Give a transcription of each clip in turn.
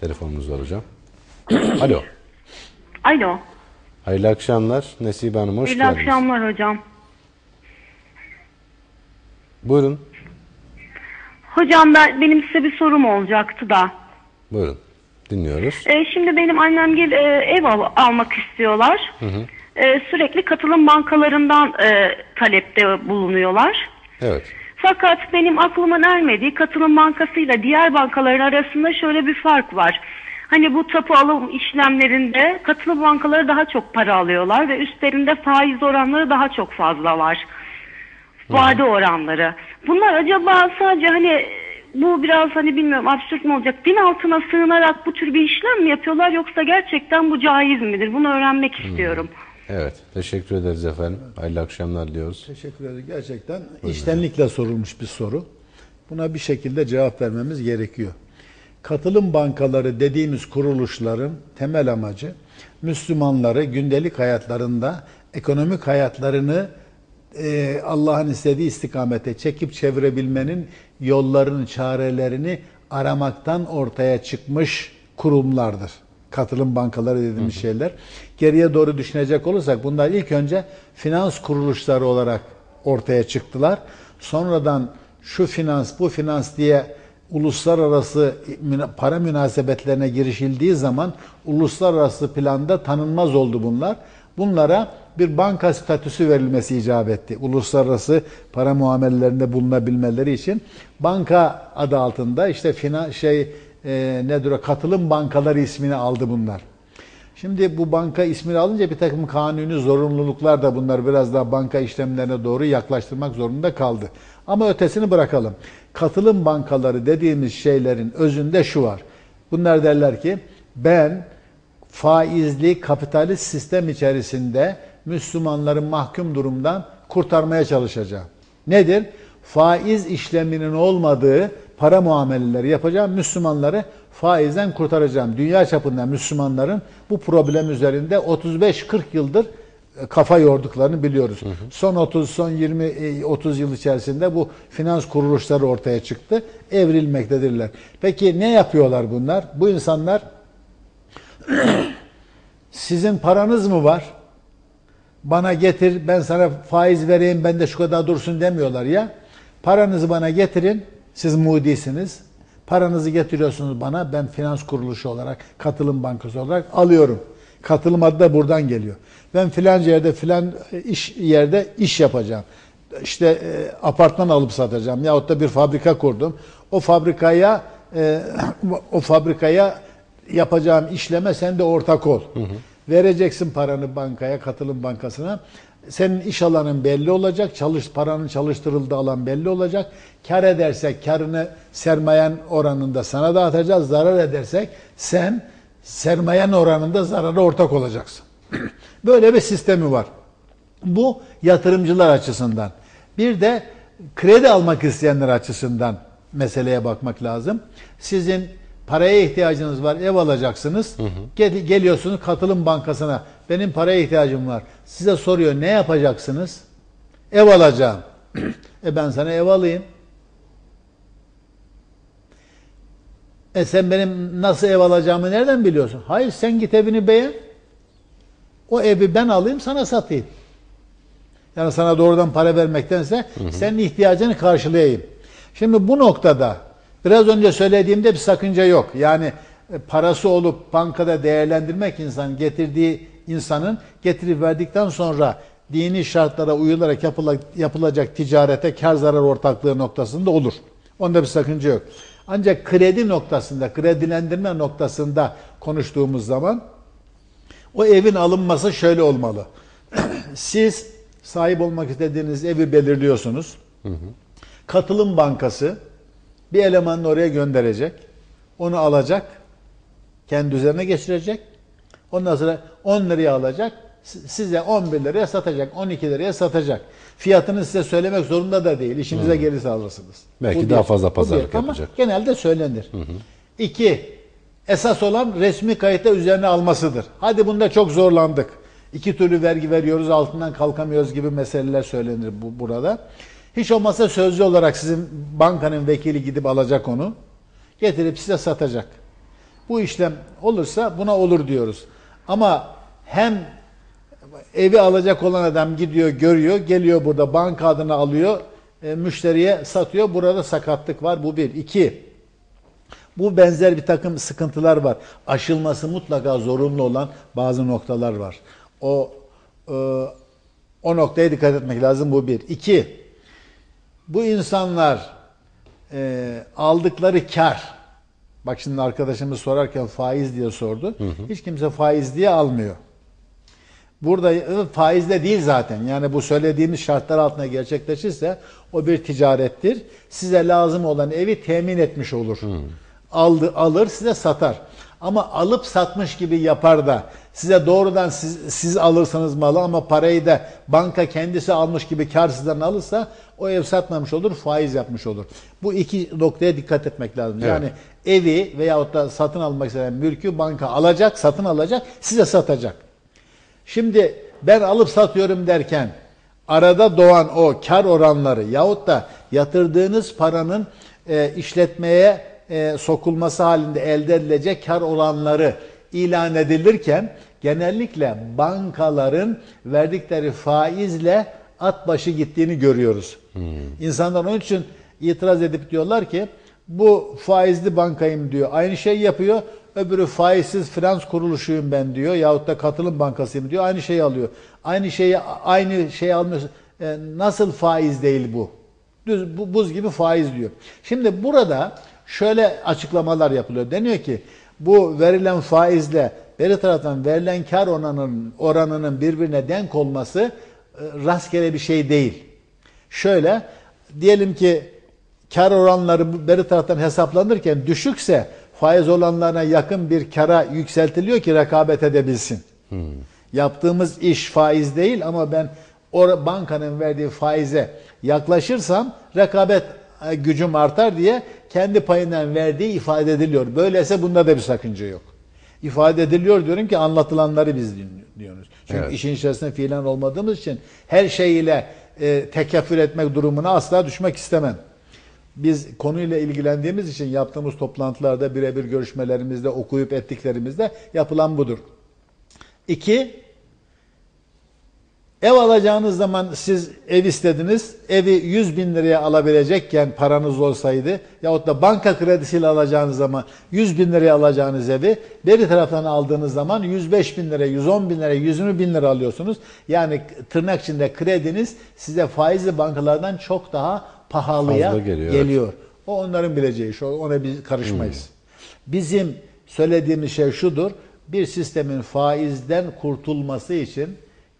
telefonumuz var hocam. Alo. Alo. Hayırlı akşamlar. Nesibe Hanım hoş İyi geldiniz. akşamlar hocam. Buyurun. Hocam ben benim size bir sorum olacaktı da. Buyurun. Dinliyoruz. Ee, şimdi benim annem gel e, ev al- almak istiyorlar. Ee, sürekli katılım bankalarından e, talepte bulunuyorlar. Evet. Fakat benim aklımın ermediği katılım bankasıyla diğer bankaların arasında şöyle bir fark var. Hani bu tapu alım işlemlerinde katılım bankaları daha çok para alıyorlar ve üstlerinde faiz oranları daha çok fazla var. Vade oranları. Bunlar acaba sadece hani bu biraz hani bilmiyorum absürt mü olacak? Din altına sığınarak bu tür bir işlem mi yapıyorlar yoksa gerçekten bu caiz midir? Bunu öğrenmek istiyorum. Evet. Teşekkür ederiz efendim. Hayırlı akşamlar diliyoruz. Teşekkür ederim. Gerçekten içtenlikle sorulmuş bir soru. Buna bir şekilde cevap vermemiz gerekiyor. Katılım bankaları dediğimiz kuruluşların temel amacı Müslümanları gündelik hayatlarında ekonomik hayatlarını e, Allah'ın istediği istikamete çekip çevirebilmenin yollarını, çarelerini aramaktan ortaya çıkmış kurumlardır. Katılım bankaları dediğimiz şeyler. Geriye doğru düşünecek olursak bunlar ilk önce finans kuruluşları olarak ortaya çıktılar. Sonradan şu finans, bu finans diye uluslararası para münasebetlerine girişildiği zaman uluslararası planda tanınmaz oldu bunlar. Bunlara bir banka statüsü verilmesi icap etti. Uluslararası para muamelelerinde bulunabilmeleri için banka adı altında işte finan şey e, nedir o katılım bankaları ismini aldı bunlar. Şimdi bu banka ismini alınca bir takım kanuni zorunluluklar da bunlar biraz daha banka işlemlerine doğru yaklaştırmak zorunda kaldı. Ama ötesini bırakalım. Katılım bankaları dediğimiz şeylerin özünde şu var. Bunlar derler ki ben faizli kapitalist sistem içerisinde Müslümanların mahkum durumdan kurtarmaya çalışacağım. Nedir? Faiz işleminin olmadığı para muameleleri yapacağım. Müslümanları faizden kurtaracağım. Dünya çapında Müslümanların bu problem üzerinde 35-40 yıldır e, kafa yorduklarını biliyoruz. Son 30 son 20 e, 30 yıl içerisinde bu finans kuruluşları ortaya çıktı. Evrilmektedirler. Peki ne yapıyorlar bunlar? Bu insanlar sizin paranız mı var? Bana getir ben sana faiz vereyim ben de şu kadar dursun demiyorlar ya. Paranızı bana getirin. Siz mudisiniz. Paranızı getiriyorsunuz bana. Ben finans kuruluşu olarak, katılım bankası olarak alıyorum. Katılım adı da buradan geliyor. Ben filanca yerde filan iş yerde iş yapacağım. İşte e, apartman alıp satacağım yahut da bir fabrika kurdum. O fabrikaya e, o fabrikaya yapacağım işleme sen de ortak ol. Vereceksin paranı bankaya, katılım bankasına. Senin iş alanın belli olacak, çalış paranın çalıştırıldığı alan belli olacak. Kar edersek karını sermayen oranında sana dağıtacağız. Zarar edersek sen sermayen oranında zarara ortak olacaksın. Böyle bir sistemi var. Bu yatırımcılar açısından. Bir de kredi almak isteyenler açısından meseleye bakmak lazım. Sizin paraya ihtiyacınız var, ev alacaksınız. Gel- Geliyorsunuz katılım bankasına. Benim paraya ihtiyacım var. Size soruyor ne yapacaksınız? Ev alacağım. e ben sana ev alayım. E sen benim nasıl ev alacağımı nereden biliyorsun? Hayır sen git evini beğen. O evi ben alayım sana satayım. Yani sana doğrudan para vermektense senin ihtiyacını karşılayayım. Şimdi bu noktada biraz önce söylediğimde bir sakınca yok. Yani e, parası olup bankada değerlendirmek insan getirdiği insanın getirip verdikten sonra dini şartlara uyularak yapıla- yapılacak ticarete kar zarar ortaklığı noktasında olur. Onda bir sakınca yok. Ancak kredi noktasında, kredilendirme noktasında konuştuğumuz zaman o evin alınması şöyle olmalı. Siz sahip olmak istediğiniz evi belirliyorsunuz. Katılım bankası bir elemanını oraya gönderecek. Onu alacak. Kendi üzerine geçirecek. Ondan sonra 10 liraya alacak. si- Size 11 liraya satacak. 12 liraya satacak. Fiyatını size söylemek zorunda da değil. İşinize gelirse alırsınız. Belki Bu daha bir. fazla pazarlık bir. Ama yapacak. genelde söylenir. İki, esas olan resmi kayıtta üzerine almasıdır. Hadi bunda çok zorlandık. İki türlü vergi veriyoruz, altından kalkamıyoruz gibi meseleler söylenir bu, burada. Hiç olmazsa sözlü olarak sizin bankanın vekili gidip alacak onu. Getirip size satacak. Bu işlem olursa buna olur diyoruz. Ama hem evi alacak olan adam gidiyor, görüyor, geliyor burada banka adını alıyor, e, müşteriye satıyor. Burada sakatlık var. Bu bir. İki, bu benzer bir takım sıkıntılar var. Aşılması mutlaka zorunlu olan bazı noktalar var. O e, o noktaya dikkat etmek lazım. Bu bir. İki, bu insanlar e, aldıkları kar, bak şimdi arkadaşımız sorarken faiz diye sordu. Hiç kimse faiz diye almıyor. Burada e, faizle değil zaten. Yani bu söylediğimiz şartlar altında gerçekleşirse o bir ticarettir. Size lazım olan evi temin etmiş olur. Aldı, alır size satar. Ama alıp satmış gibi yapar da size doğrudan siz, siz alırsanız malı ama parayı da banka kendisi almış gibi kar sizden alırsa o ev satmamış olur, faiz yapmış olur. Bu iki noktaya dikkat etmek lazım. Evet. Yani evi veyahut da satın almak istenen mülkü banka alacak, satın alacak, size satacak. Şimdi ben alıp satıyorum derken arada doğan o kar oranları yahut da yatırdığınız paranın e, işletmeye e, sokulması halinde elde edilecek kar oranları ilan edilirken genellikle bankaların verdikleri faizle at başı gittiğini görüyoruz. İnsanlar onun için itiraz edip diyorlar ki bu faizli bankayım diyor. Aynı şey yapıyor. Öbürü faizsiz finans kuruluşuyum ben diyor. Yahut da katılım bankasıyım diyor. Aynı şeyi alıyor. Aynı şeyi aynı şey almıyor. E, nasıl faiz değil bu? Düz bu, buz gibi faiz diyor. Şimdi burada şöyle açıklamalar yapılıyor. Deniyor ki bu verilen faizle beri taraftan verilen kar oranının oranının birbirine denk olması e, rastgele bir şey değil. Şöyle diyelim ki kar oranları beri taraftan hesaplanırken düşükse faiz olanlarına yakın bir kara yükseltiliyor ki rekabet edebilsin. Yaptığımız iş faiz değil ama ben o bankanın verdiği faize yaklaşırsam rekabet gücüm artar diye kendi payından verdiği ifade ediliyor. Böyleyse bunda da bir sakınca yok. İfade ediliyor diyorum ki anlatılanları biz dinliyoruz. Çünkü Evet. işin içerisinde fiilen olmadığımız için her şeyiyle e, tekeffül etmek durumuna asla düşmek istemem. Biz konuyla ilgilendiğimiz için yaptığımız toplantılarda, birebir görüşmelerimizde, okuyup ettiklerimizde yapılan budur. İki, ev alacağınız zaman siz ev istediniz, evi 100 bin liraya alabilecekken paranız olsaydı, yahut da banka kredisiyle alacağınız zaman 100 bin liraya alacağınız evi, beri taraftan aldığınız zaman 105 bin lira, 110 bin lira, 120 bin lira alıyorsunuz. Yani tırnak içinde krediniz size faizli bankalardan çok daha pahalıya Fazla geliyor, geliyor. O onların bileceği o- Ona biz karışmayız. Bizim söylediğimiz şey şudur. Bir sistemin faizden kurtulması için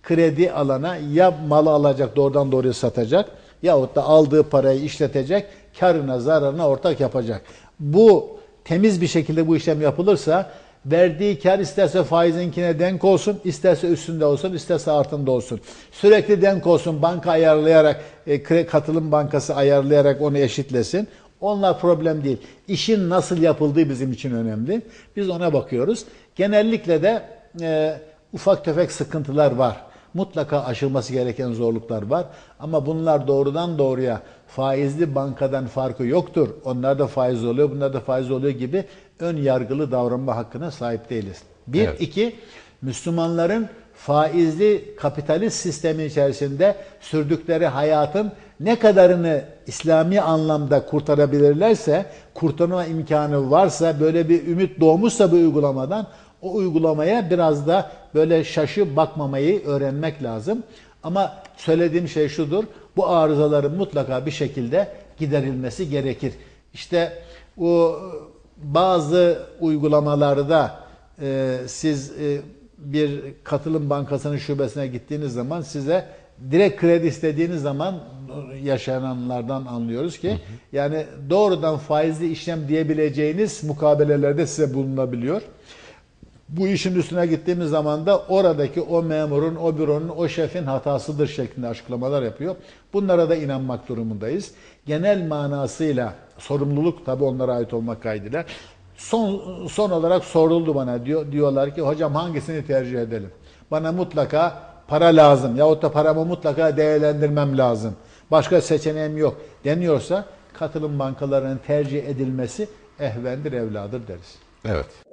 kredi alana ya malı alacak doğrudan doğruya satacak yahut da aldığı parayı işletecek karına zararına ortak yapacak. Bu temiz bir şekilde bu işlem yapılırsa verdiği kar isterse faizinkine denk olsun, isterse üstünde olsun, isterse altında olsun. Sürekli denk olsun, banka ayarlayarak, e, katılım bankası ayarlayarak onu eşitlesin. Onlar problem değil. İşin nasıl yapıldığı bizim için önemli. Biz ona bakıyoruz. Genellikle de e, ufak tefek sıkıntılar var. Mutlaka aşılması gereken zorluklar var. Ama bunlar doğrudan doğruya faizli bankadan farkı yoktur. Onlar da faiz oluyor, bunlar da faiz oluyor gibi ön yargılı davranma hakkına sahip değiliz. Bir, Evet. iki, Müslümanların faizli kapitalist sistemin içerisinde sürdükleri hayatın ne kadarını İslami anlamda kurtarabilirlerse, kurtarma imkanı varsa, böyle bir ümit doğmuşsa bu uygulamadan, o uygulamaya biraz da böyle şaşı bakmamayı öğrenmek lazım. Ama söylediğim şey şudur, bu arızaların mutlaka bir şekilde giderilmesi gerekir. İşte o bazı uygulamalarda e, siz e, bir katılım bankasının şubesine gittiğiniz zaman size direkt kredi istediğiniz zaman yaşananlardan anlıyoruz ki yani doğrudan faizli işlem diyebileceğiniz mukabelelerde size bulunabiliyor. Bu işin üstüne gittiğimiz zaman da oradaki o memurun, o büronun, o şefin hatasıdır şeklinde açıklamalar yapıyor. Bunlara da inanmak durumundayız. Genel manasıyla sorumluluk tabi onlara ait olmak kaydıyla. Son, son olarak soruldu bana diyor, diyorlar ki hocam hangisini tercih edelim? Bana mutlaka para lazım yahut da paramı mutlaka değerlendirmem lazım. Başka seçeneğim yok deniyorsa katılım bankalarının tercih edilmesi ehvendir evladır deriz. Evet.